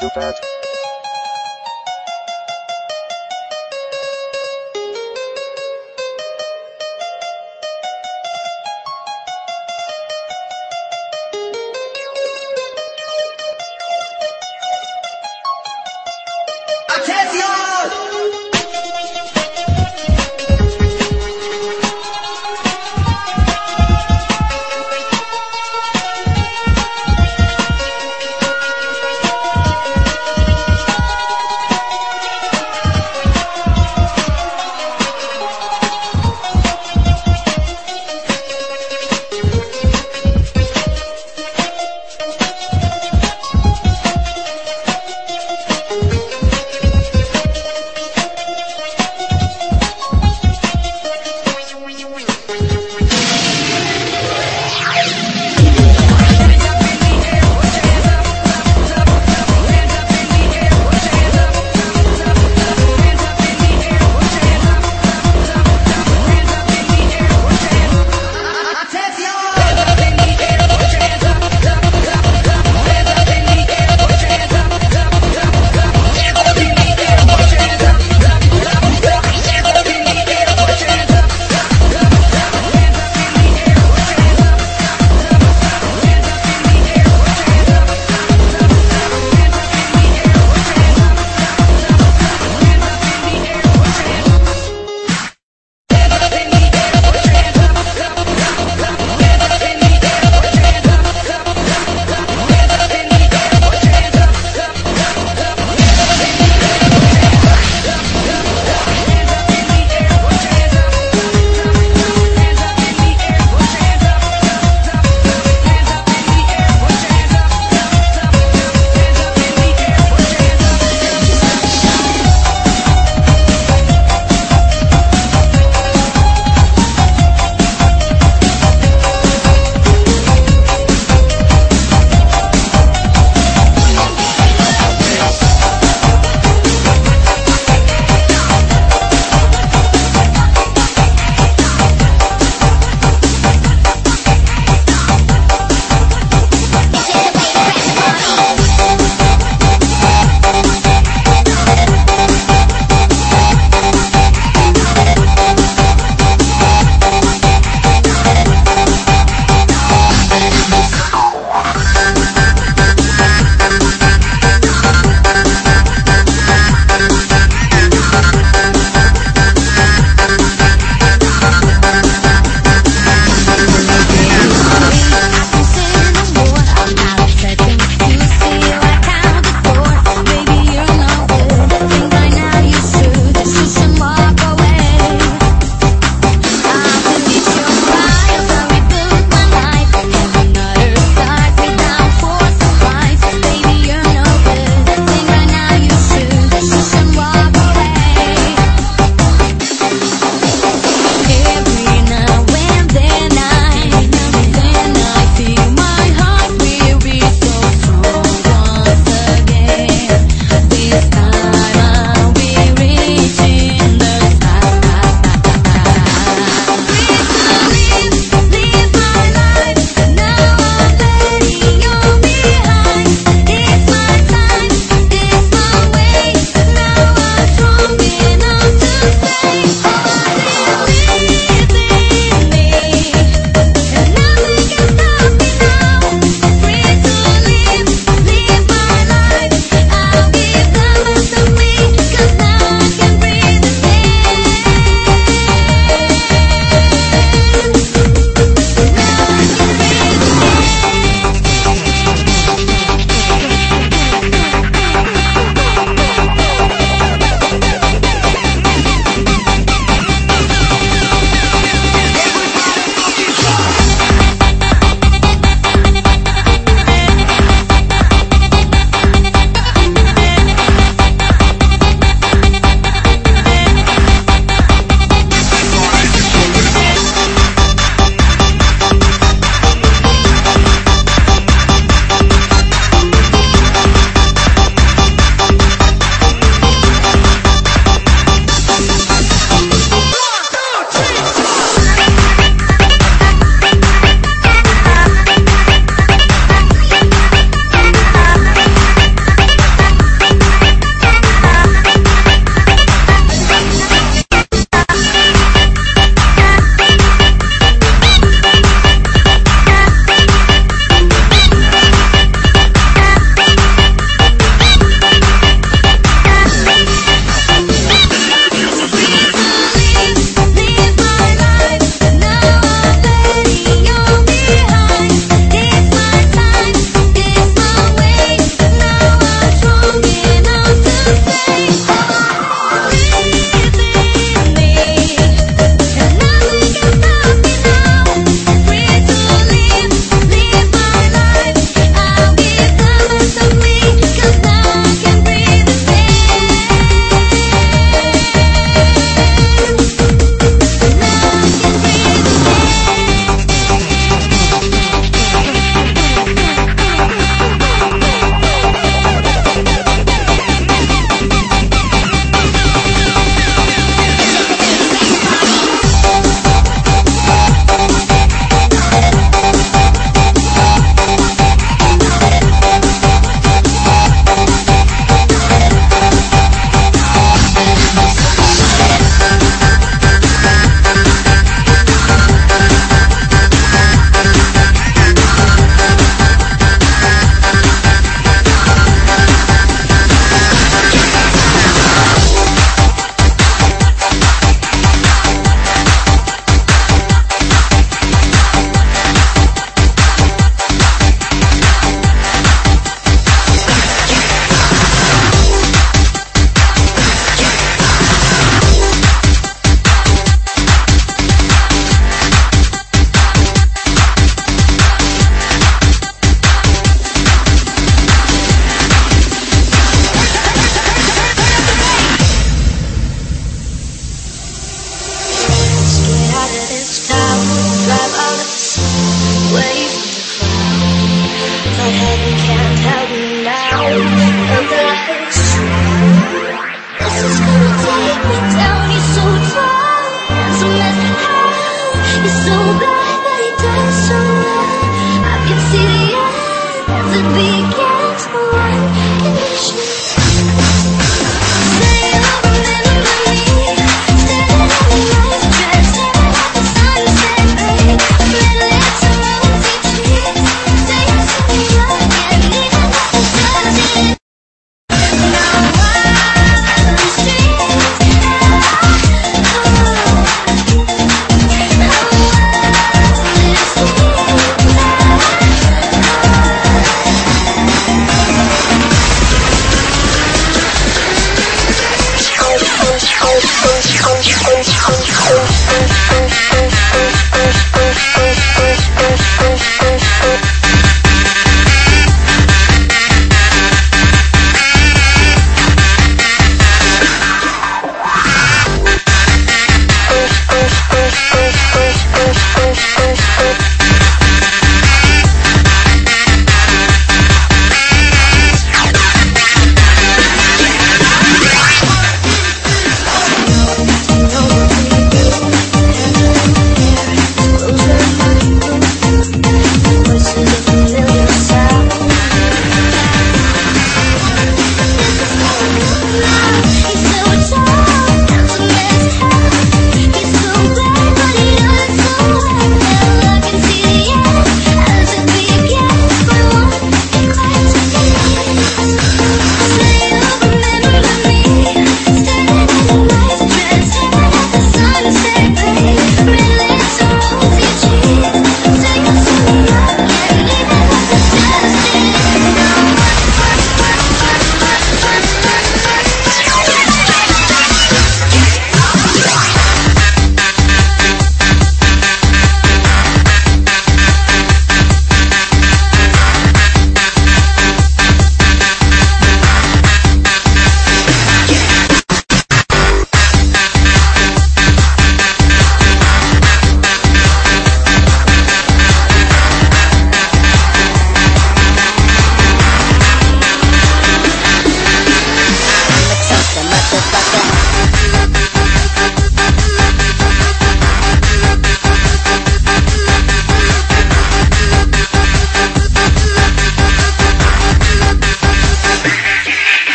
TK from Bad.